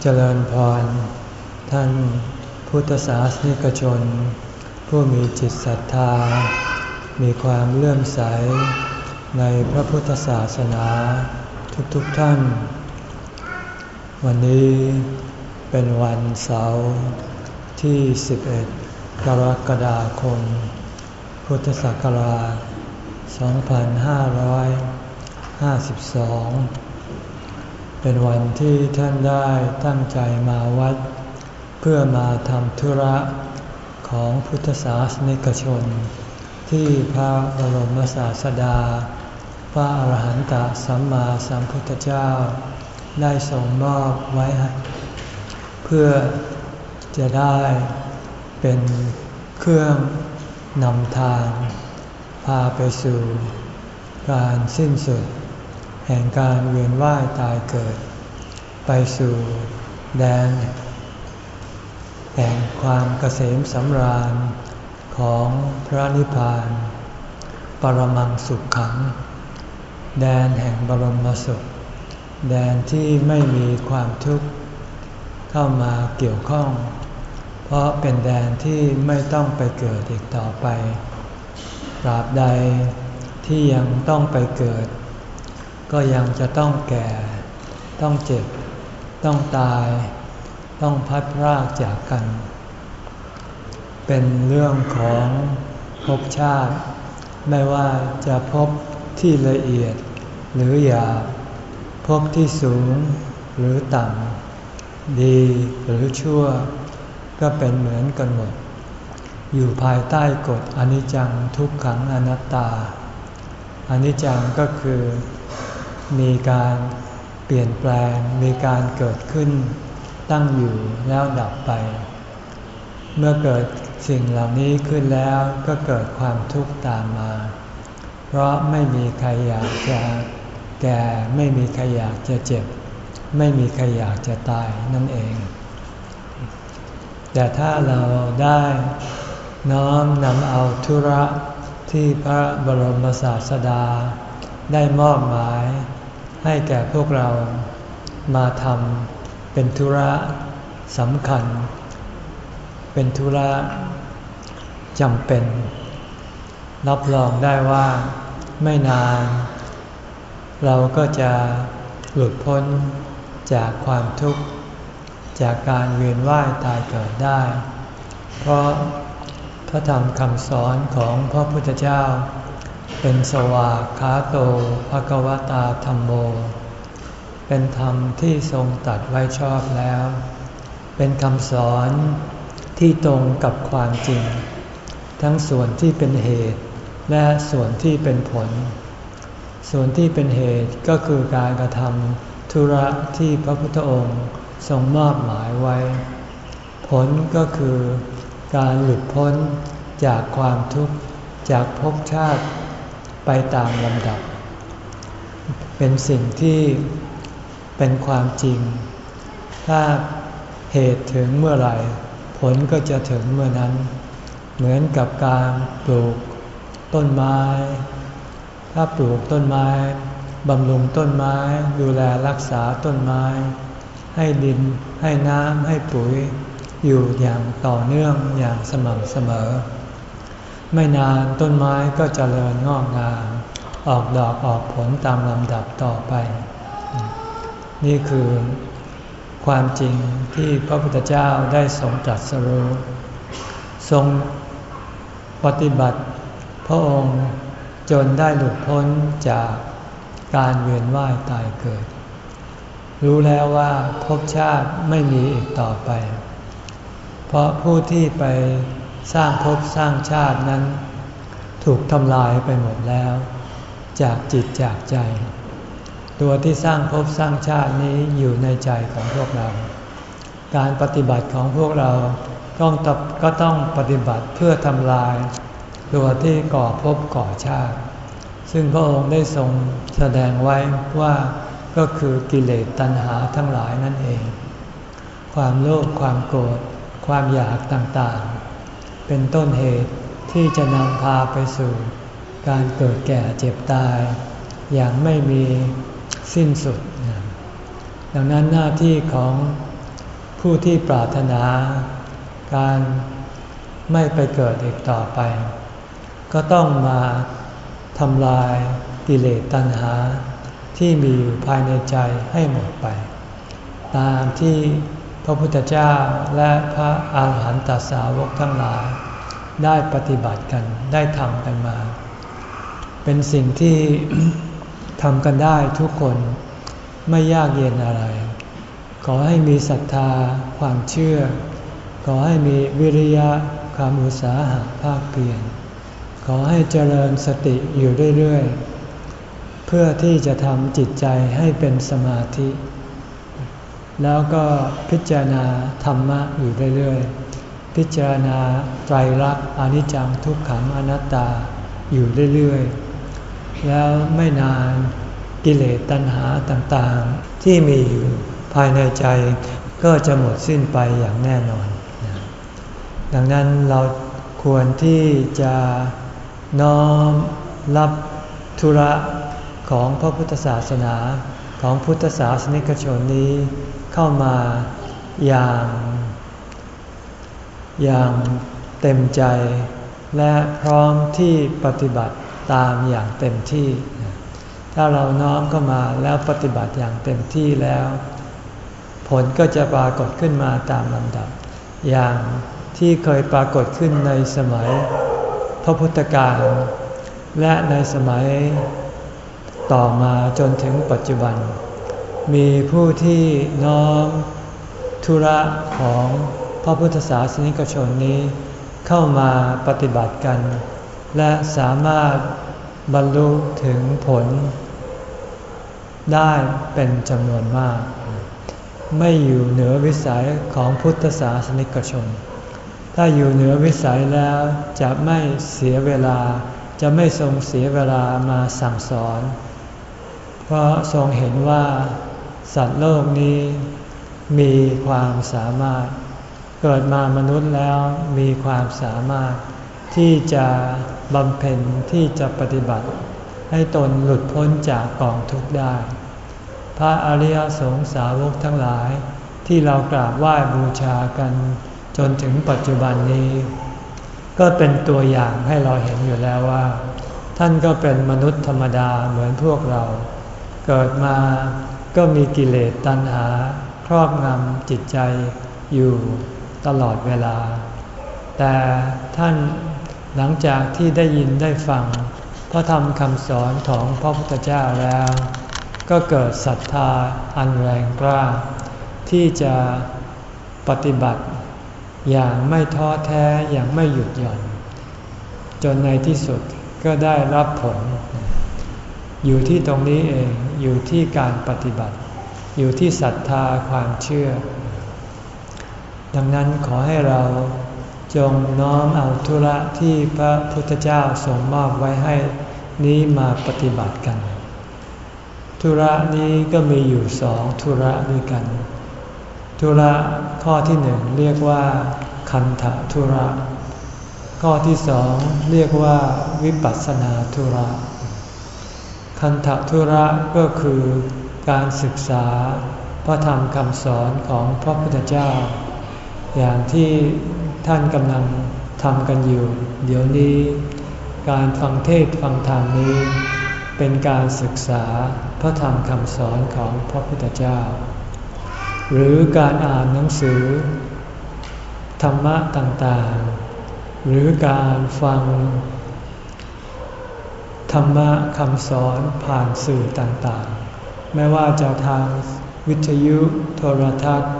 เจริญพร ท่านพุทธศาสนิกชน ผู้มีจิตศรัทธา มีความเลื่อมใส ในพระพุทธศาสนาทุกๆทท่าน วันนี้เป็นวันเสาร์ที่ 11 กรกฎาคม พุทธศักราช 2552 เป็นวันที่ท่านได้ตั้งใจมาวัด เพื่อมาทำธุระของพุทธศาสนิกชน ที่พระบรมศาสดา พระอรหันตสัมมาสัมพุทธเจ้า ได้ทรงมอบไว้ เพื่อจะได้เป็นเครื่องนำทาง พาไปสู่การสิ้นสุด แห่งการเวียนว่ายตายเกิด ไปสู่แดน แห่งความเกษมสำราญของพระนิพพาน ปรมังสุขขัง แดนแห่งบรมสุข แดนที่ไม่มีความทุกข์เข้ามาเกี่ยวข้อง เพราะเป็นแดนที่ไม่ต้องไปเกิดอีกต่อไปตราบใดที่ยังต้องไปเกิด ก็ยังจะต้องแก่ ต้องเจ็บ ต้องตาย ต้องพัดพรากจากกัน เป็นเรื่องของภพชาติ ไม่ว่าจะพบที่ละเอียดหรือหยาบพบที่สูงหรือต่ำดีหรือชั่ว ก็เป็นเหมือนกันหมด อยู่ภายใต้กฎอนิจจังทุกขังอนัตตา อนิจจังก็คือ มีการเปลี่ยนแปลงมีการเกิดขึ้น ตั้งอยู่แล้วดับไป เมื่อเกิดสิ่งเหล่านี้ขึ้นแล้วก็เกิดความทุกข์ตามมา เพราะไม่มีใครอยากจะแก่ไม่มีใครอยากจะเจ็บ ไม่มีใครอยากจะตายนั่นเอง แต่ถ้าเราได้น้อมนำเอาธุระที่พระบรมศาสดาได้มอบหมาย ให้แก่พวกเรามาทำเป็นธุระสำคัญ เป็นธุระจำเป็น รับรองได้ว่าไม่นาน เราก็จะหลุดพ้นจากความทุกข์ จากการเวียนว่ายตายเกิดได้ เพราะพระธรรมคำสอนของพระพุทธเจ้า เป็นสวากขาโตภะวตาธรรมโม เป็นธรรมที่ทรงตัดไว้ชอบแล้ว เป็นคำสอนที่ตรงกับความจริง ทั้งส่วนที่เป็นเหตุและส่วนที่เป็นผล ส่วนที่เป็นเหตุก็คือการกระทำธุระที่พระพุทธองค์ทรงมอบหมายไว้ ผลก็คือการหลุดพ้นจากความทุกข์จากภพชาติ ไปตามลำดับ เป็นสิ่งที่เป็นความจริง ถ้าเหตุถึงเมื่อไหร่ ผลก็จะถึงเมื่อนั้น เหมือนกับการปลูกต้นไม้ ถ้าปลูกต้นไม้บำรุงต้นไม้ดูแลรักษาต้นไม้ ให้ดินให้น้ำให้ปุ๋ยอยู่อย่างต่อเนื่องอย่างสม่ำเสมอ ไม่นานต้นไม้ก็จเจริญงอกงาม ออกดอกออกผลตามลำดับต่อไป นี่คือความจริงที่พระพุทธเจ้าได้ทรงตรัสรู้ทรงปฏิบัติ พระองค์จนได้หลุดพ้นจากการเวียนว่ายตายเกิด รู้แล้วว่าภพชาติไม่มีอีกต่อไป เพราะผู้ที่ไป สร้างภพสร้างชาตินั้น ถูกทำลายไปหมดแล้ว จากจิตจากใจ ตัวที่สร้างภพสร้างชาตินี้อยู่ในใจของพวกเรา การปฏิบัติของพวกเราต้องก็ต้องปฏิบัติเพื่อทำลาย ตัวที่ก่อภพก่อชาติ ซึ่งพระองค์ได้ทรงแสดงไว้ว่าก็คือกิเลสตัณหาทั้งหลายนั่นเอง ความโลภความโกรธความอยากต่างๆ เป็นต้นเหตุที่จะนำพาไปสู่การเกิดแก่เจ็บตาย อย่างไม่มีสิ้นสุด ดังนั้นหน้าที่ของผู้ที่ปรารถนา การไม่ไปเกิดอีกต่อไป ก็ต้องมาทำลายกิเลสตัณหาที่มีอยู่ภายในใจให้หมดไป ตามที่ พระพุทธเจ้าและพระอาหารหันตสาวกทั้งหลาย ได้ปฏิบัติกันได้ทำกันมา เป็นสิ่งที่ทำกันได้ทุกคนไม่ยากเย็นอะไร ขอให้มีศรัทธาความเชื่อ ขอให้มีวิริยะความอุตสาหะภาคเพียรขอให้เจริญสติอยู่เรื่อยๆ เพื่อที่จะทำจิตใจให้เป็นสมาธิ แล้วก็พิจารณาธรรมะอยู่เรื่อยๆ พิจารณาไตรลักษณ์อนิจจังทุกขังอนัตตาอยู่เรื่อยๆ แล้วไม่นานกิเลสตัณหาต่างๆ ที่มีอยู่ภายในใจก็จะหมดสิ้นไปอย่างแน่นอน ดังนั้นเราควรที่จะน้อมรับธุระของพระพุทธศาสนาของพุทธศาสนิกชนนี้ เข้ามาอย่าง อย่างเต็มใจ และพร้อมที่ปฏิบัติตามอย่างเต็มที่ ถ้าเราน้อมเข้ามาแล้วปฏิบัติอย่างเต็มที่แล้ว ผลก็จะปรากฏขึ้นมาตามลำดับ อย่างที่เคยปรากฏขึ้นในสมัยพระพุทธการและในสมัยต่อมาจนถึงปัจจุบัน มีผู้ที่น้อมธุระของพระพุทธศาสนิกชนนี้เข้ามาปฏิบัติกัน และสามารถบรรลุถึงผล ได้เป็นจำนวนมาก ไม่อยู่เหนือวิสัยของพุทธศาสนิกชน ถ้าอยู่เหนือวิสัยแล้วจะไม่เสียเวลาจะไม่ทรงเสียเวลามาสั่งสอน เพราะทรงเห็นว่า สัตว์โลกนี้มีความสามารถ เกิดมามนุษย์แล้วมีความสามารถ ที่จะบำเพ็ญที่จะปฏิบัติ ให้ตนหลุดพ้นจากกองทุกข์ได้ พระอริยสงสาวกทั้งหลายที่เรากราบไหว้บูชากันจนถึงปัจจุบันนี้ ก็เป็นตัวอย่างให้เราเห็นอยู่แล้วว่า ท่านก็เป็นมนุษย์ธรรมดาเหมือนพวกเรา เกิดมา ก็มีกิเลสตัณหา ครอบงำจิตใจอยู่ตลอดเวลา แต่ท่านหลังจากที่ได้ยินได้ฟังพระธรรมคำสอนของพระพุทธเจ้าแล้ว ก็เกิดศรัทธาอันแรงกล้า ที่จะปฏิบัติอย่างไม่ท้อแท้อย่างไม่หยุดหย่อน จนในที่สุดก็ได้รับผล อยู่ที่ตรงนี้เองอยู่ที่การปฏิบัติ อยู่ที่ศรัทธาความเชื่อ ดังนั้นขอให้เราจงน้อมเอาธุระที่พระพุทธเจ้าทรงมอบไว้ให้นี้มาปฏิบัติกัน ธุระนี้ก็มีอยู่สองธุระด้วยกัน ธุระข้อที่หนึ่งเรียกว่าคันธธุระ ข้อที่สองเรียกว่าวิปัสสนาธุระ คันธธุระก็คือการศึกษาพระธรรมคำสอนของพระพุทธเจ้า อย่างที่ท่านกำลังทำกันอยู่ เดี๋ยวนี้ การฟังเทศฟังธรรมนี้ เป็นการศึกษาพระธรรมคำสอนของพระพุทธเจ้า หรือการอ่านหนังสือ ธรรมะต่างๆ หรือการฟัง ธรรมะคำสอนผ่านสื่อต่างๆ ไม่ว่าจะทางวิทยุโทรทัศน์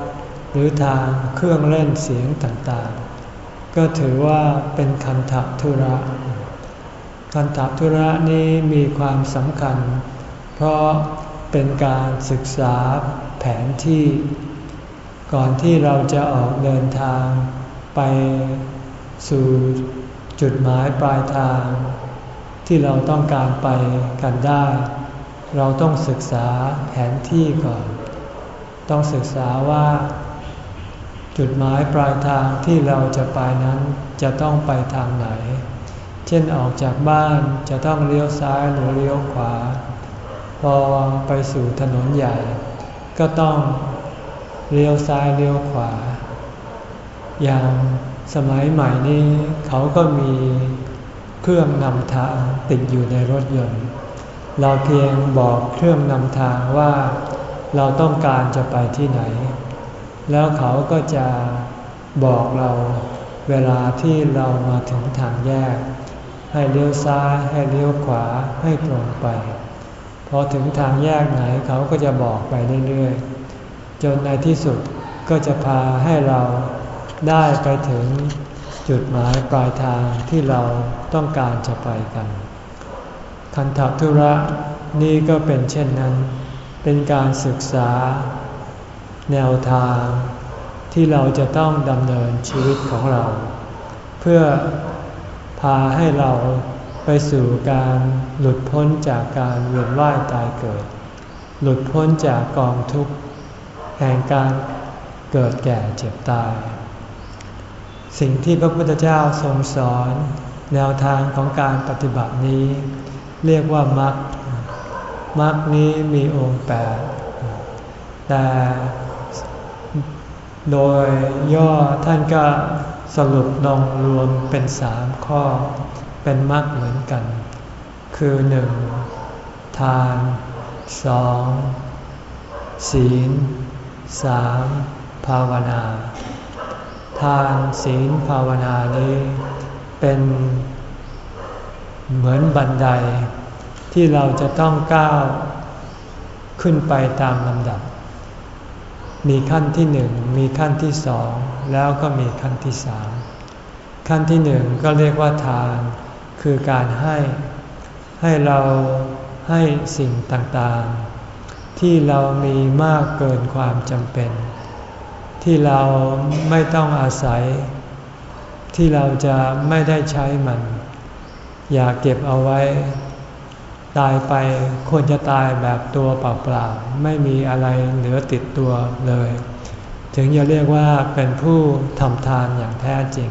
หรือทางเครื่องเล่นเสียงต่างๆ ก็ถือว่าเป็นคันธทุระ คันธทุระนี้มีความสำคัญ เพราะเป็นการศึกษาแผนที่ ก่อนที่เราจะออกเดินทางไปสู่จุดหมายปลายทาง ที่เราต้องการไปกันได้ เราต้องศึกษาแผนที่ก่อน ต้องศึกษาว่า จุดหมายปลายทางที่เราจะไปนั้นจะต้องไปทางไหน เช่นออกจากบ้านจะต้องเลี้ยวซ้ายหรือเลี้ยวขวา พอไปสู่ถนนใหญ่ ก็ต้องเลี้ยวซ้ายเลี้ยวขวา อย่างสมัยใหม่นี้เขาก็มี เครื่องนำทางติดอยู่ในรถยนต์ เราเพียงบอกเครื่องนำทางว่าเราต้องการจะไปที่ไหน แล้วเขาก็จะบอกเราเวลาที่เรามาถึงทางแยก ให้เลี้ยวซ้ายให้เลี้ยวขวาให้ตรงไป พอถึงทางแยกไหนเขาก็จะบอกไปเรื่อยๆ จนในที่สุดก็จะพาให้เราได้ไปถึง จุดหมายปลายทางที่เราต้องการจะไปกัน คันธทุระนี่ก็เป็นเช่นนั้น เป็นการศึกษา แนวทางที่เราจะต้องดำเนินชีวิตของเรา เพื่อพาให้เราไปสู่การหลุดพ้นจากการเวียนว่ายตายเกิด หลุดพ้นจากกองทุกข์แห่งการเกิดแก่เจ็บตาย สิ่งที่พระพุทธเจ้าทรงสอน แนวทางของการปฏิบัตินี้ เรียกว่ามรรคมรรคนี้มีองค์แปดแต่โดยย่อท่านก็สรุปลงรวมเป็นสามข้อ เป็นมรรคเหมือนกัน คือหนึ่งทานสองศีลสามภาวนา ทานศีลภาวนานี้ เป็นเหมือนบันไดที่เราจะต้องก้าวขึ้นไปตามลำดับ มีขั้นที่หนึ่งมีขั้นที่สองแล้วก็มีขั้นที่สามขั้นที่หนึ่งก็เรียกว่าทาน คือการให้ให้เราให้สิ่งต่างๆ ที่เรามีมากเกินความจำเป็น ที่เราไม่ต้องอาศัย ที่เราจะไม่ได้ใช้มัน อย่าเก็บเอาไว้ ตายไปควรจะตายแบบตัวเปล่าๆไม่มีอะไรเหลือติดตัวเลย ถึงจะเรียกว่าเป็นผู้ทำทานอย่างแท้จริง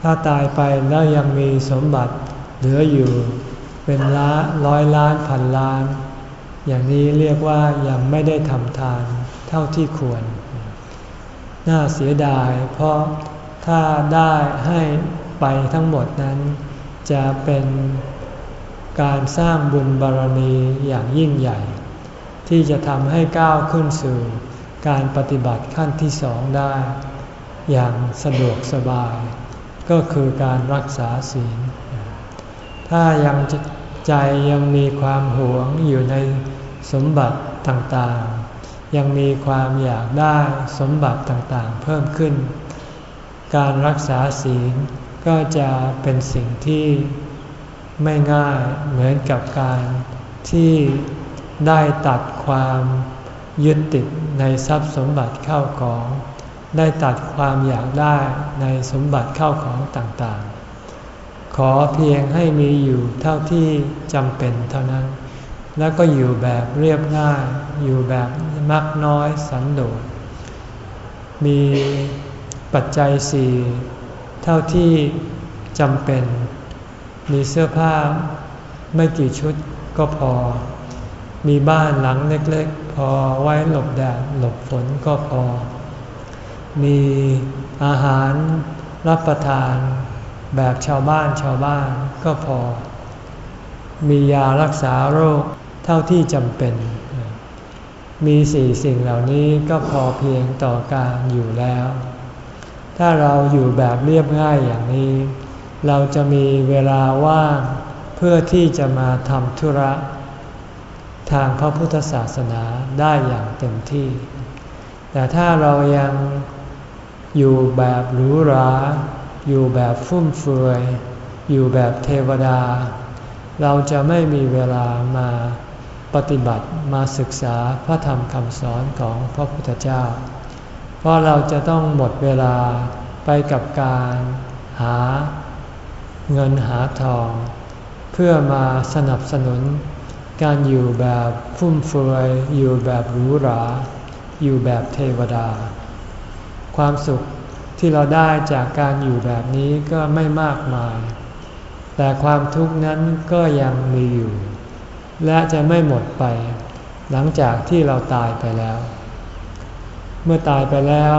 ถ้าตายไปแล้วยังมีสมบัติเหลืออยู่เป็นล้าร้อยล้านพันล้าน อย่างนี้เรียกว่ายังไม่ได้ทำทานเท่าที่ควร น่าเสียดาย เพราะถ้าได้ให้ไปทั้งหมดนั้น จะเป็นการสร้างบุญบารมีอย่างยิ่งใหญ่ ที่จะทำให้ก้าวขึ้นสู่การปฏิบัติขั้นที่สองได้ อย่างสะดวกสบาย ก็คือการรักษาศีล ถ้ายังใจยังมีความหวงอยู่ในสมบัติต่างๆ ยังมีความอยากได้สมบัติต่างๆ เพิ่มขึ้น การรักษาศีลก็จะเป็นสิ่งที่ไม่ง่ายเหมือนกับการที่ได้ตัดความยึดติดในทรัพย์สมบัติเข้าของ ได้ตัดความอยากได้ในสมบัติเข้าของต่างๆ ขอเพียงให้มีอยู่เท่าที่จำเป็นเท่านั้น แล้วก็อยู่แบบเรียบง่าย อยู่แบบมักน้อยสันโดษ มีปัจจัยสี่เท่าที่จำเป็น มีเสื้อผ้าไม่กี่ชุดก็พอ มีบ้านหลังเล็กๆ พอไว้หลบแดดหลบฝนก็พอ มีอาหารรับประทานแบบชาวบ้านชาวบ้านก็พอ มียารักษาโรค เท่าที่จำเป็น มีสี่สิ่งเหล่านี้ก็พอเพียงต่อการอยู่แล้ว ถ้าเราอยู่แบบเรียบง่ายอย่างนี้ เราจะมีเวลาว่างเพื่อที่จะมาทำธุระทางพระพุทธศาสนาได้อย่างเต็มที่ แต่ถ้าเรายังอยู่แบบหรูหรา อยู่แบบฟุ่มเฟือย อยู่แบบเทวดา เราจะไม่มีเวลามา ปฏิบัติมาศึกษาพระธรรมคำสอนของพระพุทธเจ้า เพราะเราจะต้องหมดเวลาไปกับการหาเงินหาทอง เพื่อมาสนับสนุน การอยู่แบบฟุ่มเฟือยอยู่แบบหรูหราอยู่แบบเทวดา ความสุขที่เราได้จากการอยู่แบบนี้ก็ไม่มากมาย แต่ความทุกข์นั้นก็ยังมีอยู่ และจะไม่หมดไป หลังจากที่เราตายไปแล้ว เมื่อตายไปแล้ว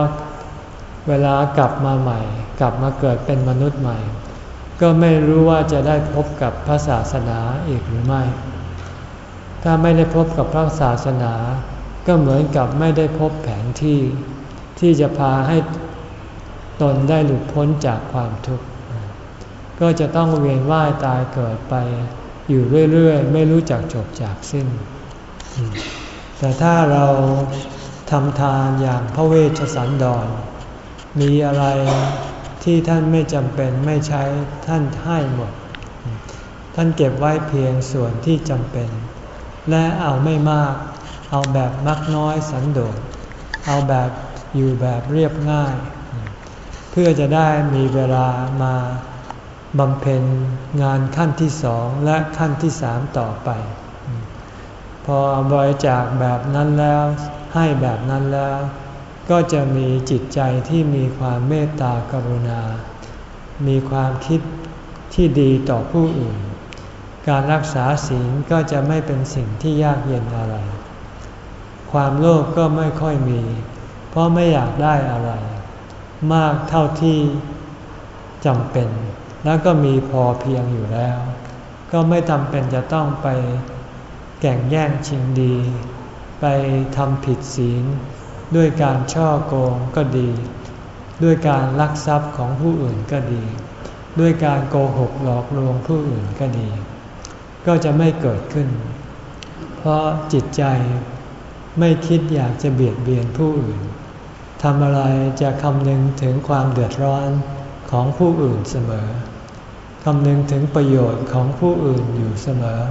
เวลากลับมาใหม่ กลับมาเกิดเป็นมนุษย์ใหม่ ก็ไม่รู้ว่าจะได้พบกับพระศาสนาอีกหรือไม่ ถ้าไม่ได้พบกับพระศาสนา ก็เหมือนกับไม่ได้พบแผนที่ ที่จะพาให้ตนได้หลุดพ้นจากความทุกข์ ก็จะต้องเวียนว่ายตายเกิดไป อยู่เรื่อยๆ ไม่รู้จักจบจากสิ้น แต่ถ้าเราทำทานอย่างพระเวชสันดร มีอะไรที่ท่านไม่จำเป็นไม่ใช้ท่านให้หมด ท่านเก็บไว้เพียงส่วนที่จำเป็น และเอาไม่มาก เอาแบบมักน้อยสันโดษ เอาแบบอยู่แบบเรียบง่าย เพื่อจะได้มีเวลามา บำเพ็ญงานขั้นที่สองและขั้นที่สามต่อไป พอบริจาคแบบนั้นแล้ว ให้แบบนั้นแล้ว ก็จะมีจิตใจที่มีความเมตตากรุณา มีความคิดที่ดีต่อผู้อื่น การรักษาศีลก็จะไม่เป็นสิ่งที่ยากเย็นอะไร ความโลภกก็ไม่ค่อยมี เพราะไม่อยากได้อะไร มากเท่าที่จำเป็น แล้วก็มีพอเพียงอยู่แล้ว ก็ไม่จำเป็นจะต้องไปแก่งแย่งชิงดี ไปทำผิดศีล ด้วยการช่อโกงก็ดี ด้วยการลักทรัพย์ของผู้อื่นก็ดี ด้วยการโกหกหลอกลวงผู้อื่นก็ดี ก็จะไม่เกิดขึ้น เพราะจิตใจไม่คิดอยากจะเบียดเบียนผู้อื่นทำอะไรจะคำนึงถึงความเดือดร้อนของผู้อื่นเสมอ คำนึงถึงประโยชน์ของผู้อื่นอยู่เสมอ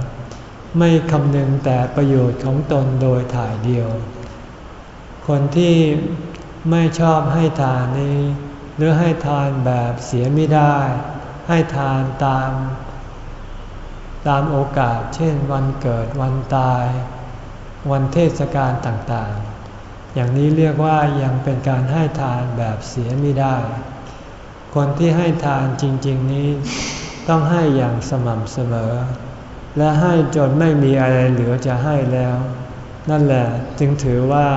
ไม่คำนึงแต่ประโยชน์ของตนโดยถ่ายเดียว คนที่ไม่ชอบให้ทานนี้ หรือให้ทานแบบเสียไม่ได้ ให้ทานตาม ตามโอกาส เช่น วันเกิดวันตาย วันเทศกาลต่างๆ อย่างนี้เรียกว่ายังเป็นการให้ทานแบบเสียไม่ได้ คนที่ให้ทานจริง ๆนี้ ต้องให้อย่างสม่ำเสมอ และให้จนไม่มีอะไรเหลือจะให้แล้ว นั่นแหละจึงถือว่า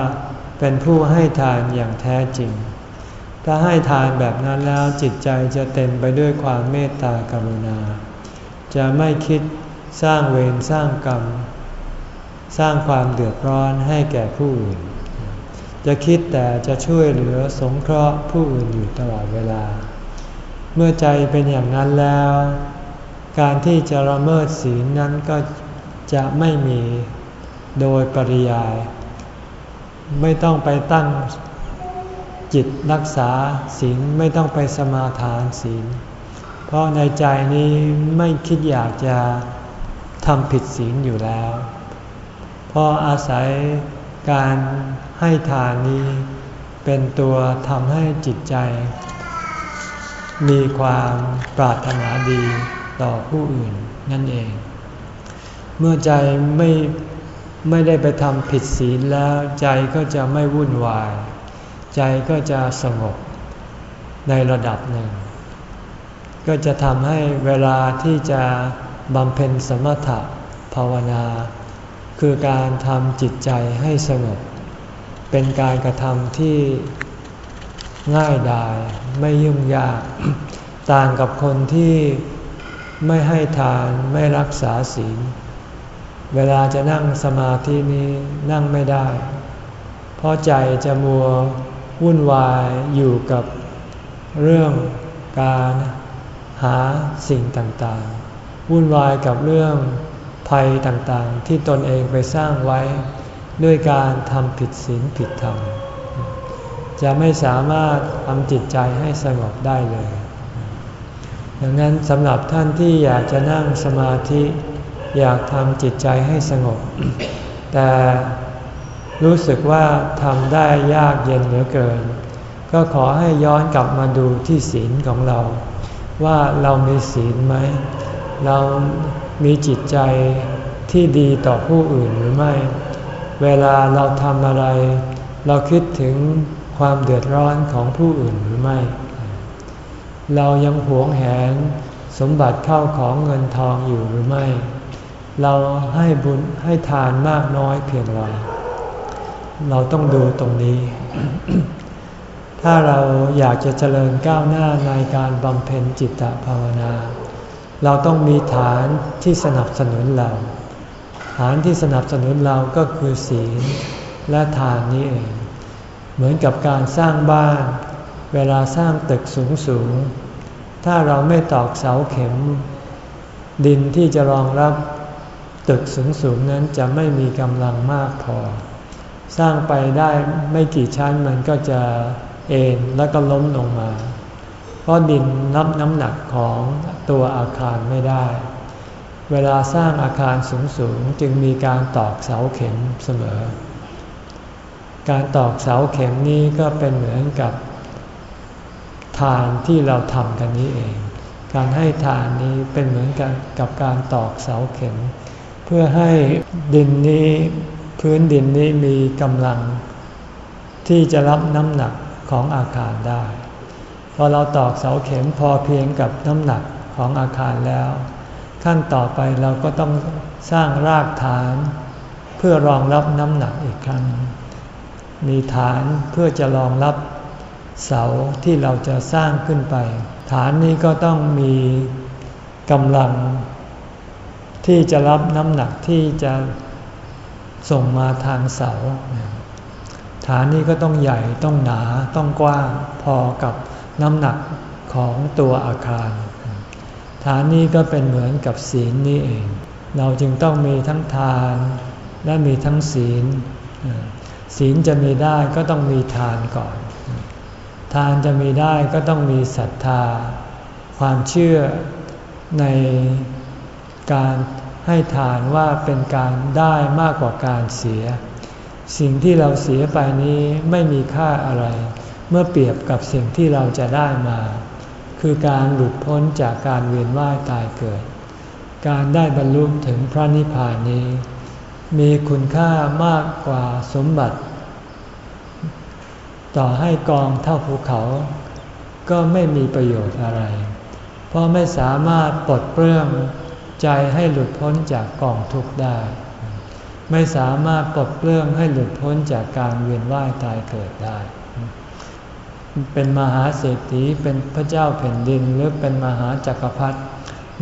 เป็นผู้ให้ทานอย่างแท้จริง ถ้าให้ทานแบบนั้นแล้วจิตใจจะเต็มไปด้วยความเมตตากรุณา จะไม่คิดสร้างเวรสร้างกรรม สร้างความเดือดร้อนให้แก่ผู้อื่น จะคิดแต่จะช่วยเหลือสงเคราะห์ผู้อื่นอยู่ตลอดเวลา เมื่อใจเป็นอย่างนั้นแล้ว การที่จะละเมิดศีลนั้นก็จะไม่มีโดยปริยาย ไม่ต้องไปตั้งจิตรักษาศีลไม่ต้องไปสมาทานศีล เพราะในใจนี้ไม่คิดอยากจะทำผิดศีลอยู่แล้ว เพราะอาศัยการให้ทานนี้เป็นตัวทำให้จิตใจ มีความปรารถนาดีต่อผู้อื่นนั่นเอง เมื่อใจไม่ไม่ได้ไปทำผิดศีลแล้วใจก็จะไม่วุ่นวาย ใจก็จะสงบในระดับหนึ่ง ก็จะทำให้เวลาที่จะบำเพ็ญสมถะภาวนา คือการทำจิตใจให้สงบ เป็นการกระทำที่ ง่ายดายไม่ยุ่งยาก ต่างกับคนที่ไม่ให้ทานไม่รักษาศีล เวลาจะนั่งสมาธินี้นั่งไม่ได้ เพราะใจจะมัววุ่นวายอยู่กับเรื่องการหาสิ่งต่างๆ วุ่นวายกับเรื่องภัยต่างๆ ที่ตนเองไปสร้างไว้ ด้วยการทำผิดศีลผิดธรรม จะไม่สามารถทำจิตใจให้สงบได้เลย ดังนั้นสำหรับท่านที่อยากจะนั่งสมาธิอยากทำจิตใจให้สงบ แต่รู้สึกว่าทำได้ยากเย็นเหลือเกิน ก็ขอให้ย้อนกลับมาดูที่ศีลของเรา ว่าเรามีศีลไหม เรามีจิตใจที่ดีต่อผู้อื่นหรือไม่ เวลาเราทำอะไร เราคิดถึง ความเดือดร้อนของผู้อื่นหรือไม่ เรายังหวงแหนสมบัติเข้าของเงินทองอยู่หรือไม่ เราให้บุญให้ทานมากน้อยเพียงไรเราต้องดูตรงนี้ ถ้าเราอยากจะเจริญก้าวหน้าในการบำเพ็ญจิตตภาวนา เราต้องมีฐานที่สนับสนุนเรา ฐานที่สนับสนุนเราก็คือศีลและทานนี้เอง เหมือนกับการสร้างบ้าน เวลาสร้างตึกสูงสูง ถ้าเราไม่ตอกเสาเข็ม ดินที่จะรองรับตึกสูงสูงนั้นจะไม่มีกำลังมากพอ สร้างไปได้ไม่กี่ชั้นมันก็จะเอ็นแล้วก็ล้มลงมา เพราะดินนับน้ำหนักของตัวอาคารไม่ได้ เวลาสร้างอาคารสูงๆจึงมีการตอกเสาเข็มเสมอ การตอกเสาเข็มนี้ก็เป็นเหมือนกับทานที่เราทำกันนี้เอง การให้ทานนี้เป็นเหมือนกันกับการตอกเสาเข็ม เพื่อให้ดินนี้พื้นดินนี้มีกำลัง ที่จะรับน้ำหนักของอาคารได้ พอเราตอกเสาเข็มพอเพียงกับน้ำหนักของอาคารแล้ว ขั้นต่อไปเราก็ต้องสร้างรากฐาน เพื่อรองรับน้ำหนักอีกครั้ง มีฐานเพื่อจะรองรับเสาที่เราจะสร้างขึ้นไป ฐานนี้ก็ต้องมีกำลัง ที่จะรับน้ำหนักที่จะส่งมาทางเสา ฐานนี้ก็ต้องใหญ่ต้องหนาต้องกว้างพอกับน้ำหนักของตัวอาคาร ฐานนี้ก็เป็นเหมือนกับศีลนี่เอง เราจึงต้องมีทั้งทานและมีทั้งศีล ศีลจะมีได้ก็ต้องมีทานก่อน ทานจะมีได้ก็ต้องมีศรัทธา ความเชื่อในการให้ทานว่าเป็นการได้มากกว่าการเสีย สิ่งที่เราเสียไปนี้ไม่มีค่าอะไร เมื่อเปรียบกับสิ่งที่เราจะได้มา คือการหลุดพ้นจากการเวียนว่ายตายเกิด การได้บรรลุถึงพระนิพพานนี้ มีคุณค่ามากกว่าสมบัติ ต่อให้กองเท่าภูเขา ก็ไม่มีประโยชน์อะไร เพราะไม่สามารถปลดเปลื้องใจให้หลุดพ้นจากกองทุกข์ได้ ไม่สามารถปลดเปลื้องให้หลุดพ้นจากการเวียนว่ายตายเกิดได้ เป็นมหาเศรษฐีเป็นพระเจ้าแผ่นดินหรือเป็นมหาจักรพรรดิ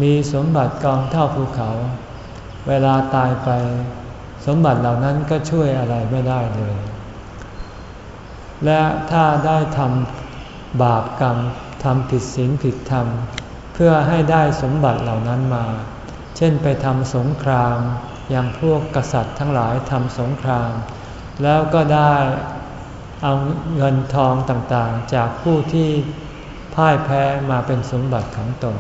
มีสมบัติกองเท่าภูเขา เวลาตายไป สมบัติเหล่านั้นก็ช่วยอะไรไม่ได้เลย และถ้าได้ทำบาปกรรมทำผิดศีลผิดธรรม เพื่อให้ได้สมบัติเหล่านั้นมา เช่นไปทำสงคราม อย่างพวกกษัตริย์ทั้งหลายทำสงคราม แล้วก็ได้เอาเงินทองต่างๆ จากผู้ที่พ่ายแพ้มาเป็นสมบัติของตน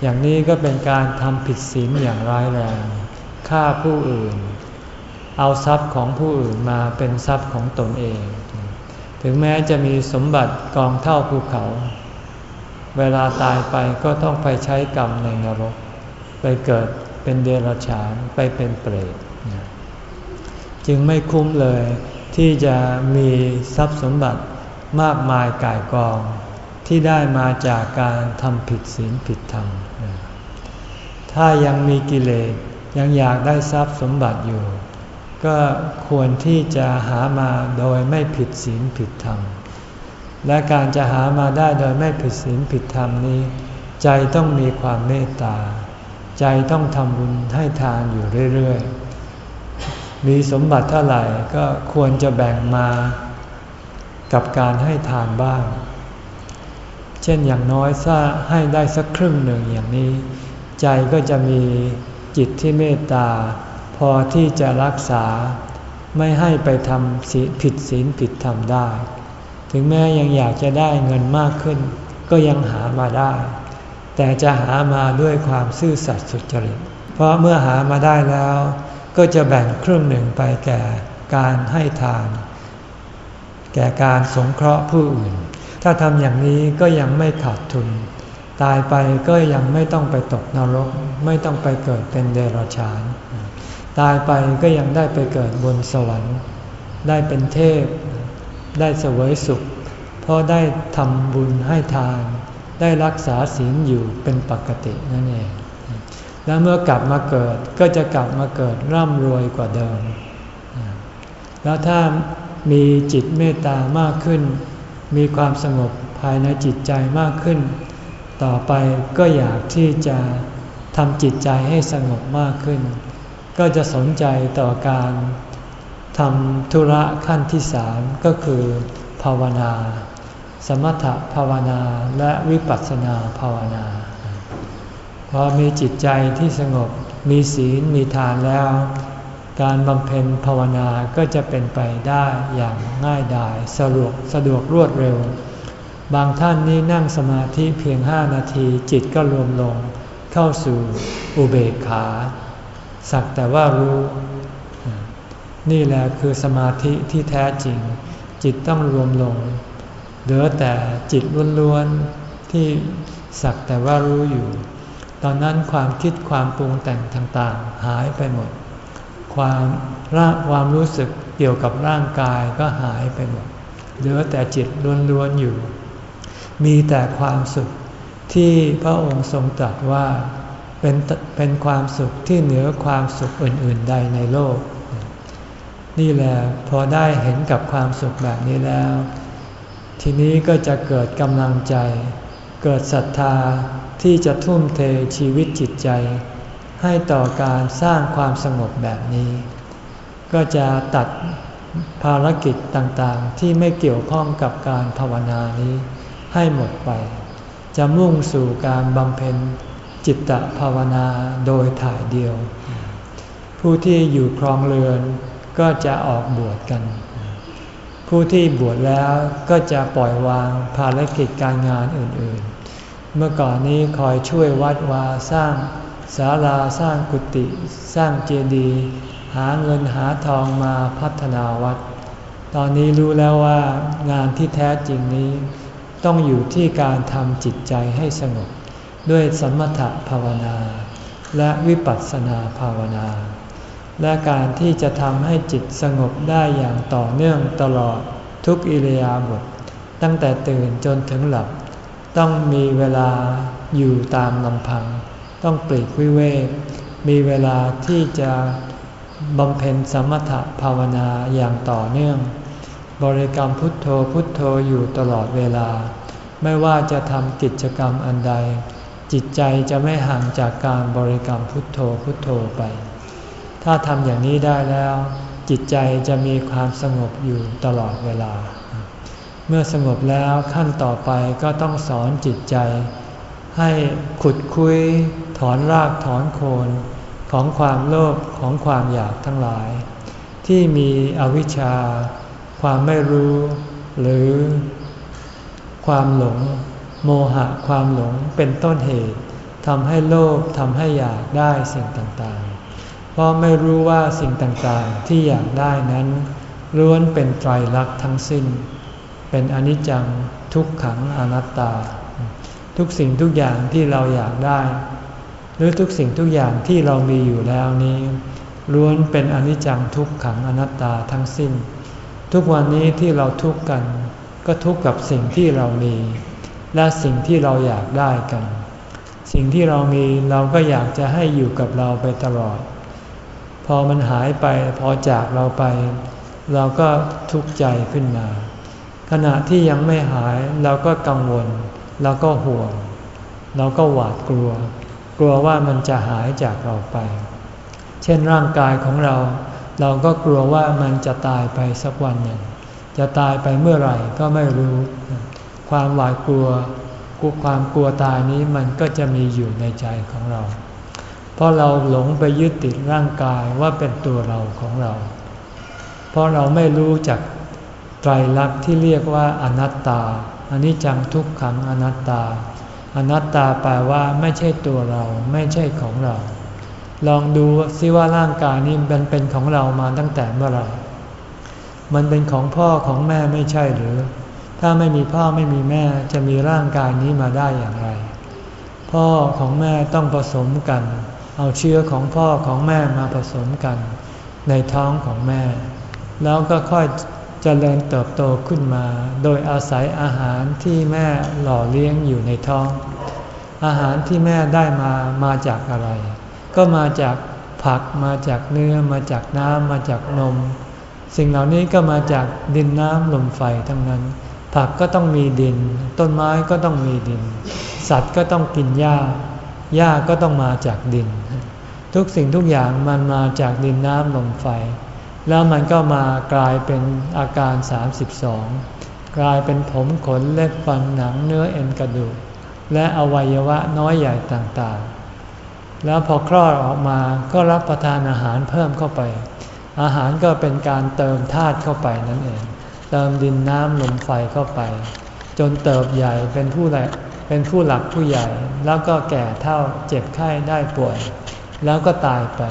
อย่างนี้ก็เป็นการทำผิดศีลอย่างร้ายแรงฆ่าผู้อื่น เอาทรัพย์ของผู้อื่นมาเป็นทรัพย์ของตนเอง ถึงแม้จะมีสมบัติกองเท่าภูเขา เวลาตายไปก็ต้องไปใช้กรรมในนรก ไปเกิดเป็นเดรัจฉานไปเป็นเปรตจึงไม่คุ้มเลยที่จะมีทรัพย์สมบัติมากมายกายกอง ที่ได้มาจากการทำผิดศีลผิดธรรม ถ้ายังมีกิเลสยังอยากได้ทรัพย์สมบัติอยู่ ก็ควรที่จะหามาโดยไม่ผิดศีลผิดธรรม และการจะหามาได้โดยไม่ผิดศีลผิดธรรมนี้ ใจต้องมีความเมตตา ใจต้องทำบุญให้ทานอยู่เรื่อยๆ มีสมบัติเท่าไหร่ก็ควรจะแบ่งมากับการให้ทานบ้าง เช่นอย่างน้อยถ้าให้ได้สักครึ่งหนึ่งอย่างนี้ ใจก็จะมีจิตที่เมตตา พอที่จะรักษาไม่ให้ไปทำผิดศีลผิดธรรมได้ ถึงแม้ยังอยากจะได้เงินมากขึ้น ก็ยังหามาได้ แต่จะหามาด้วยความซื่อสัตย์สุจริต เพราะเมื่อหามาได้แล้ว ก็จะแบ่งครึ่งหนึ่งไปแก่การให้ทาน แก่การสงเคราะห์ผู้อื่น ถ้าทำอย่างนี้ก็ยังไม่ขาดทุน ตายไปก็ยังไม่ต้องไปตกนรก ไม่ต้องไปเกิดเป็นเดรัจฉาน ตายไปก็ยังได้ไปเกิดบนสวรรค์ ได้เป็นเทพ ได้เสวยสุข เพราะได้ทำบุญให้ทาน ได้รักษาศีลอยู่เป็นปกตินั่นเอง แล้วเมื่อกลับมาเกิดก็จะกลับมาเกิดร่ำรวยกว่าเดิม แล้วถ้ามีจิตเมตตามากขึ้น มีความสงบภายในจิตใจมากขึ้น ต่อไปก็อยากที่จะทำจิตใจให้สงบมากขึ้น ก็จะสนใจต่อการทำธุระขั้นที่สามก็คือภาวนา สมถภาวนาและวิปัสสนาภาวนา พอมีจิตใจที่สงบมีศีลมีทานแล้ว การบำเพ็ญภาวนาก็จะเป็นไปได้อย่างง่ายดายสะดวกสะดวกรวดเร็ว บางท่านนี่นั่งสมาธิเพียงห้านาทีจิตก็รวมลงเข้าสู่อุเบกขา สักแต่ว่ารู้ นี่แหละคือสมาธิที่แท้จริง จิตต้องรวมลง เหลือแต่จิตล้วนๆที่สักแต่ว่ารู้อยู่ ตอนนั้นความคิดความปรุงแต่งต่างๆ หายไปหมด ความร่างความรู้สึกเกี่ยวกับร่างกายก็หายไปหมด เหลือแต่จิตล้วนๆอยู่ มีแต่ความสุขที่พระองค์ทรงตรัสว่า เป็นเป็นความสุขที่เหนือความสุขอื่น ๆ ใดในโลก นี่แหละพอได้เห็นกับความสุขแบบนี้แล้ว ทีนี้ก็จะเกิดกำลังใจ เกิดศรัทธาที่จะทุ่มเทชีวิตจิตใจ ให้ต่อการสร้างความสงบแบบนี้ ก็จะตัดภารกิจต่างๆ ที่ไม่เกี่ยวข้องกับการภาวนานี้ให้หมดไป จะมุ่งสู่การบำเพ็ญ จิตตภาวนาโดยถ่ายเดียว ผู้ที่อยู่ครองเรือนก็จะออกบวชกัน ผู้ที่บวชแล้วก็จะปล่อยวางภารกิจการงานอื่นๆ เมื่อก่อนนี้คอยช่วยวัดวาสร้างศาลาสร้างกุฏิสร้างเจดีย์หาเงินหาทองมาพัฒนาวัด ตอนนี้รู้แล้วว่างานที่แท้จริงนี้ ต้องอยู่ที่การทำจิตใจให้สงบ ด้วยสมถภาวนา และวิปัสสนาภาวนา และการที่จะทำให้จิตสงบได้อย่างต่อเนื่องตลอดทุกอิริยาบถตั้งแต่ตื่นจนถึงหลับ ต้องมีเวลาอยู่ตามลำพัง ต้องปลีกวิเวกมีเวลาที่จะบำเพ็ญสมถภาวนาอย่างต่อเนื่อง บริกรรมพุทโธพุทโธอยู่ตลอดเวลา ไม่ว่าจะทำกิจกรรมอันใด จิตใจจะไม่ห่างจากการบริกรรมพุทโธพุทโธไป ถ้าทำอย่างนี้ได้แล้ว จิตใจจะมีความสงบอยู่ตลอดเวลา เมื่อสงบแล้วขั้นต่อไปก็ต้องสอนจิตใจ ให้ขุดคุย ถอนรากถอนโคนของความโลภของความอยากทั้งหลาย ที่มีอวิชชา ความไม่รู้ หรือความหลง โมหะความหลงเป็นต้นเหตุทำให้โลภทำให้อยากได้สิ่งต่างๆ เพราะไม่รู้ว่าสิ่งต่างๆที่อยากได้นั้นล้วนเป็นไตรลักษณ์ทั้งสิ้น เป็นอนิจจังทุกขังอนัตตา ทุกสิ่งทุกอย่างที่เราอยากได้ หรือทุกสิ่งทุกอย่างที่เรามีอยู่แล้วนี้ล้วนเป็นอนิจจังทุกขังอนัตตาทั้งสิ้น ทุกวันนี้ที่เราทุกข์กัน ก็ทุกข์กับสิ่งที่เรามี และสิ่งที่เราอยากได้กัน สิ่งที่เรามีเราก็อยากจะให้อยู่กับเราไปตลอด พอมันหายไปพอจากเราไป เราก็ทุกข์ใจขึ้นมา ขณะที่ยังไม่หายเราก็กังวล เราก็ห่วง เราก็หวาดกลัว กลัวว่ามันจะหายจากเราไป เช่นร่างกายของเรา เราก็กลัวว่ามันจะตายไปสักวันหนึ่งจะตายไปเมื่อไหร่ก็ไม่รู้ ความหวาดกลัวความกลัวตายนี้มันก็จะมีอยู่ในใจของเรา เพราะเราหลงไปยึดติดร่างกายว่าเป็นตัวเราของเรา เพราะเราไม่รู้จักไตรลักษณ์ที่เรียกว่าอนัตตาอันนี้จังทุกขังอนัตตา อนัตตาแปลว่าไม่ใช่ตัวเราไม่ใช่ของเรา ลองดูซิว่าร่างกายนี้มันเป็นของเรามาตั้งแต่เมื่อไหร่ มันเป็นของพ่อของแม่ไม่ใช่หรือ ถ้าไม่มีพ่อไม่มีแม่จะมีร่างกายนี้มาได้อย่างไร พ่อของแม่ต้องผสมกัน เอาเชื้อของพ่อของแม่มาผสมกัน ในท้องของแม่ แล้วก็ค่อยจเจริญเติบโตขึ้นมา โดยอาศัยอาหารที่แม่หล่อเลี้ยงอยู่ในท้อง อาหารที่แม่ได้มามาจากอะไร ก็มาจากผักมาจากเนื้อมาจากน้ำมาจากนม สิ่งเหล่านี้ก็มาจากดินน้ำลมไฟทั้งนั้น ผักก็ต้องมีดิน ต้นไม้ก็ต้องมีดิน สัตว์ก็ต้องกินหญ้าหญ้าก็ต้องมาจากดิน ทุกสิ่งทุกอย่างมันมาจากดินน้ำลมไฟ แล้วมันก็มากลายเป็นอาการ 32 กลายเป็นผมขนเล็บฟันหนังเนื้อเอ็นกระดูก และอวัยวะน้อยใหญ่ต่างๆ แล้วพอคลอดออกมาก็รับประทานอาหารเพิ่มเข้าไป อาหารก็เป็นการเติมธาตุเข้าไปนั่นเอง เติมดินน้ำลมไฟเข้าไป จนเติบใหญ่เป็นผู้ใหญ่เป็นผู้หลักผู้ใหญ่แล้วก็แก่เท่าเจ็บไข้ได้ป่วย แล้วก็ตายไป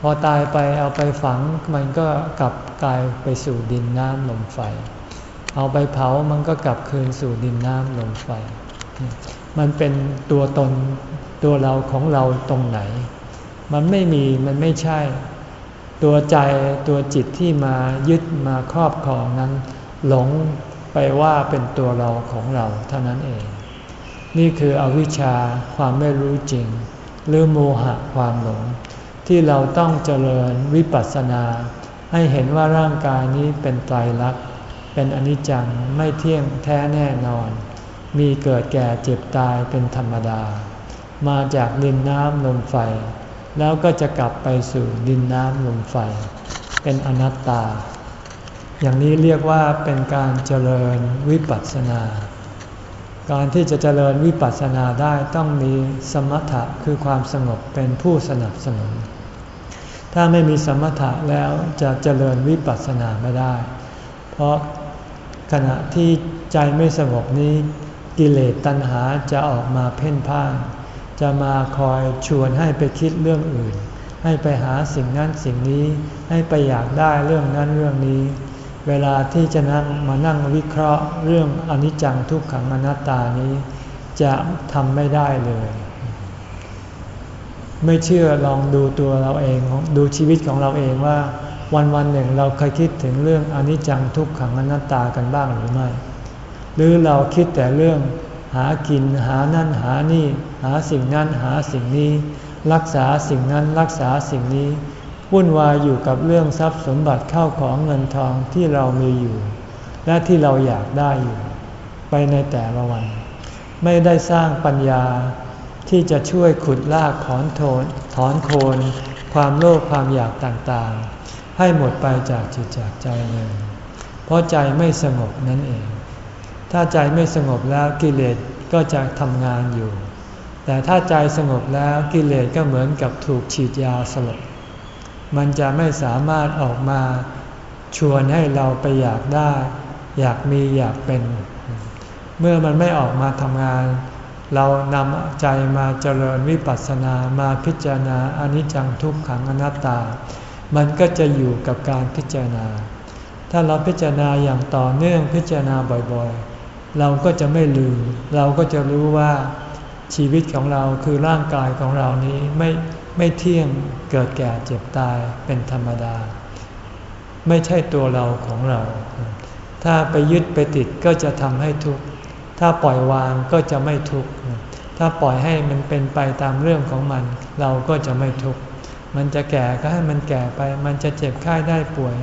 พอตายไปเอาไปฝังมันก็กลับกลายไปสู่ดินน้ำลมไฟ เอาไปเผามันก็กลับคืนสู่ดินน้ำลมไฟ มันเป็นตัวตนตัวเราของเราตรงไหน มันไม่มีมันไม่ใช่ ตัวใจตัวจิตที่มายึดมาครอบครองนั้น หลงไปว่าเป็นตัวเราของเราเท่านั้นเอง นี่คืออวิชชาความไม่รู้จริง หรือโมหะความหลง ที่เราต้องเจริญวิปัสสนา ให้เห็นว่าร่างกายนี้เป็นไตรลักษณ์เป็นอนิจจังไม่เที่ยงแท้แน่นอน มีเกิดแก่เจ็บตายเป็นธรรมดา มาจากดินน้ำลมไฟ แล้วก็จะกลับไปสู่ดินน้ำลมไฟ เป็นอนัตตา อย่างนี้เรียกว่าเป็นการเจริญวิปัสสนา การที่จะเจริญวิปัสสนาได้ต้องมีสมถะคือความสงบเป็นผู้สนับสนุน ถ้าไม่มีสมถะแล้วจะเจริญวิปัสสนาไม่ได้ เพราะขณะที่ใจไม่สงบนี้กิเลสตัณหาจะออกมาเพ่นพ่าน จะมาคอยชวนให้ไปคิดเรื่องอื่น ให้ไปหาสิ่งนั้นสิ่งนี้ ให้ไปอยากได้เรื่องนั้นเรื่องนี้ เวลาที่จะนั่งมานั่งวิเคราะห์เรื่องอนิจจังทุกขังอนัตตานี้ จะทำไม่ได้เลย ไม่เชื่อลองดูตัวเราเองดูชีวิตของเราเองว่า วันวันหนึ่งเราเคยคิดถึงเรื่องอนิจจังทุกขังอนัตตากันบ้างหรือไม่ หรือเราคิดแต่เรื่อง หากินหานั่นหานี่ หาสิ่งนั้นหาสิ่งนี้ รักษาสิ่งนั้นรักษาสิ่งนี้วุ่นวายอยู่กับเรื่องทรัพย์สมบัติเข้าของเงินทองที่เรามีอยู่ และที่เราอยากได้อยู่ ไปในแต่ละวัน ไม่ได้สร้างปัญญาที่จะช่วยขุดลากถอนโทนถอนโคน ความโลภความอยากต่างๆ ให้หมดไปจากจิตจากใจเลย เพราะใจไม่สงบนั่นเอง ถ้าใจไม่สงบแล้วกิเลสก็จะทำงานอยู่ แต่ถ้าใจสงบแล้วกิเลสก็เหมือนกับถูกฉีดยาสลบ มันจะไม่สามารถออกมาชวนให้เราไปอยากได้ อยากมีอยากเป็น เมื่อมันไม่ออกมาทำงาน เรานำใจมาเจริญวิปัสสนามาพิจารณาอนิจจังทุกขังอนัตตา มันก็จะอยู่กับการพิจารณา ถ้าเราพิจารณาอย่างต่อเนื่องพิจารณาบ่อยๆ เราก็จะไม่ลืม เราก็จะรู้ว่าชีวิตของเราคือร่างกายของเรานี้ไม่ไม่เที่ยงเกิดแก่เจ็บตายเป็นธรรมดา ไม่ใช่ตัวเราของเรา ถ้าไปยึดไปติดก็จะทำให้ทุกข์ถ้าปล่อยวางก็จะไม่ทุกข์ถ้าปล่อยให้มันเป็นไปตามเรื่องของมัน เราก็จะไม่ทุกข์มันจะแก่ก็ให้มันแก่ไป มันจะเจ็บไข้ได้ป่วย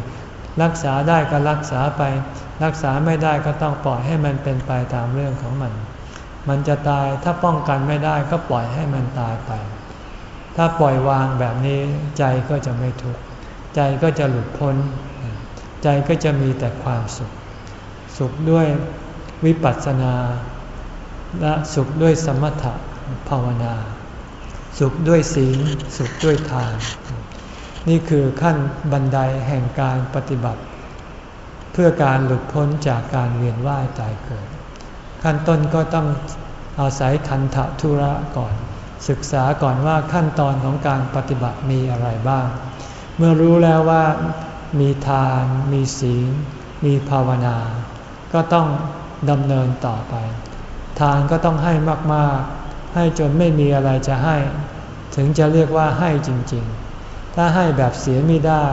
รักษาได้ก็รักษาไป รักษาไม่ได้ก็ต้องปล่อยให้มันเป็นไปตามเรื่องของมัน มันจะตายถ้าป้องกันไม่ได้ก็ปล่อยให้มันตายไป ถ้าปล่อยวางแบบนี้ใจก็จะไม่ทุกข์ใจก็จะหลุดพ้น ใจก็จะมีแต่ความสุข สุขด้วยวิปัสสนา และสุขด้วยสมถะภาวนา สุขด้วยศีล สุขด้วยทาน นี่คือขั้นบันไดแห่งการปฏิบัติ เพื่อการหลุดพ้นจากการเวียนว่ายตายเกิด ขั้นต้นก็ต้องอาศัยคันธทุระก่อน ศึกษาก่อนว่าขั้นตอนของการปฏิบัติมีอะไรบ้าง เมื่อรู้แล้วว่ามีทาน มีศีล มีภาวนา ก็ต้องดำเนินต่อไป ทานก็ต้องให้มากๆ ให้จนไม่มีอะไรจะให้ ถึงจะเรียกว่าให้จริง ๆ ถ้าให้แบบเสียไม่ได้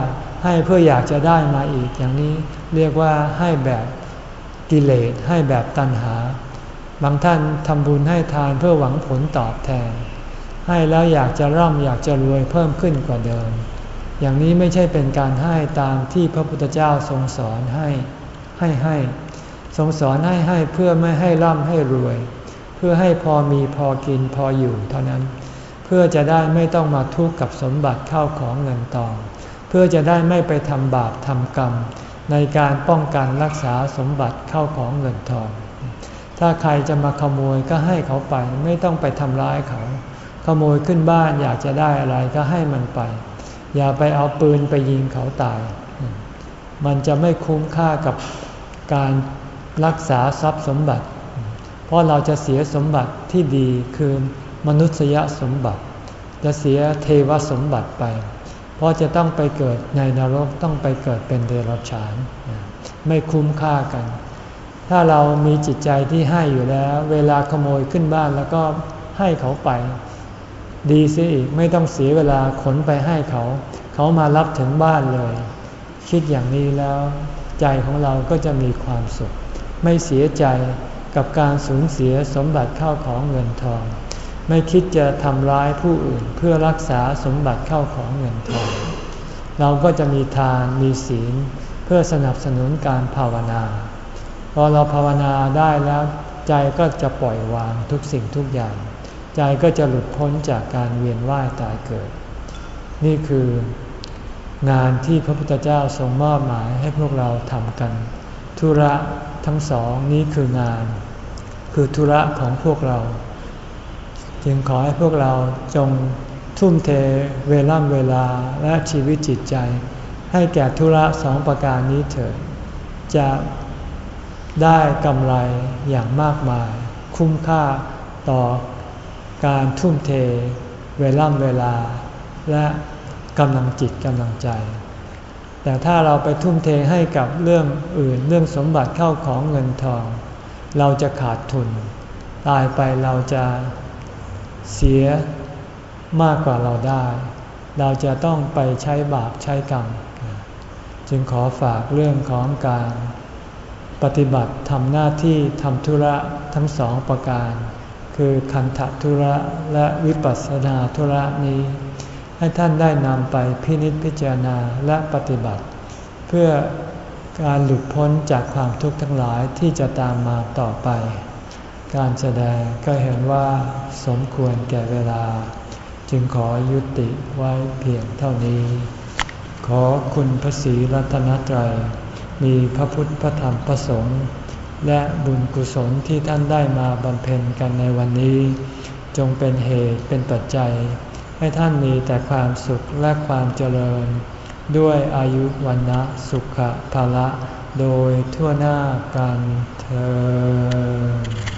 ให้เพื่ออยากจะได้มาอีกอย่างนี้ เรียกว่าให้แบบกิเลสให้แบบตัณหา บางท่านทำบุญให้ทานเพื่อหวังผลตอบแทน ให้แล้วอยากจะร่ำอยากจะรวยเพิ่มขึ้นกว่าเดิม อย่างนี้ไม่ใช่เป็นการให้ตามที่พระพุทธเจ้าทรงสอนให้ให้ให้ทรงสอนให้ให้เพื่อไม่ให้ร่ำให้รวย เพื่อให้พอมีพอกินพออยู่เท่านั้น เพื่อจะได้ไม่ต้องมาทุกข์กับสมบัติเข้าของเงินทอง เพื่อจะได้ไม่ไปทำบาปทำกรรม ในการป้องกันรักษาสมบัติเข้าของเงินทอง ถ้าใครจะมาขโมยก็ให้เขาไปไม่ต้องไปทำร้ายเขา ขโมยขึ้นบ้านอยากจะได้อะไรก็ให้มันไป อย่าไปเอาปืนไปยิงเขาตาย มันจะไม่คุ้มค่ากับการรักษาทรัพย์สมบัติ เพราะเราจะเสียสมบัติที่ดีคือมนุษยสมบัติ จะเสียเทวสมบัติไป เพราะจะต้องไปเกิดในนรกต้องไปเกิดเป็นเดรัจฉาน ไม่คุ้มค่ากัน ถ้าเรามีจิตใจที่ให้อยู่แล้ว เวลาขโมยขึ้นบ้านแล้วก็ให้เขาไป ดีเสียอีกไม่ต้องเสียเวลาขนไปให้เขา เขามารับถึงบ้านเลย คิดอย่างนี้แล้ว ใจของเราก็จะมีความสุข ไม่เสียใจกับการสูญเสียสมบัติเข้าของเงินทอง ไม่คิดจะทำร้ายผู้อื่นเพื่อรักษาสมบัติเข้าของเงินทอง เราก็จะมีทานมีศีล เพื่อสนับสนุนการภาวนา พอเราภาวนาได้แล้วใจก็จะปล่อยวางทุกสิ่งทุกอย่าง ใจก็จะหลุดพ้นจากการเวียนว่ายตายเกิด นี่คืองานที่พระพุทธเจ้าทรงมอบหมายให้พวกเราทำกัน ธุระทั้งสองนี้คืองาน คือธุระของพวกเรา จึงขอให้พวกเราจงทุ่มเทเวล่ำเวลาและชีวิตจิตใจ ให้แก่ธุระสองประการนี้เถิดจะได้กำไรอย่างมากมาย คุ้มค่าต่อการทุ่มเทเวล่ำเวลา และกำลังจิตกำลังใจ แต่ถ้าเราไปทุ่มเทให้กับเรื่องอื่นเรื่องสมบัติเข้าของเงินทอง เราจะขาดทุน ตายไปเราจะ เสียมากกว่าเราได้ เราจะต้องไปใช้บาปใช้กรรม จึงขอฝากเรื่องของการปฏิบัติทำหน้าที่ทำธุระทั้งสองประการ คือคันธธุระและวิปัสสนาธุระนี้ ให้ท่านได้นำไปพินิจพิจารณาและปฏิบัติ เพื่อการหลุดพ้นจากความทุกข์ทั้งหลายที่จะตามมาต่อไป การแสดงก็เห็นว่าสมควรแก่เวลา จึงขอยุติไว้เพียงเท่านี้ ขอคุณพระศรีรัตนตรัย มีพระพุทธพระธรรมพระสงฆ์และบุญกุศลที่ท่านได้มาบำเพ็ญกันในวันนี้ จงเป็นเหตุเป็นปัจจัย ให้ท่านมีแต่ความสุขและความเจริญ ด้วยอายุวันนะสุขภาละ โดยทั่วหน้ากันเธอ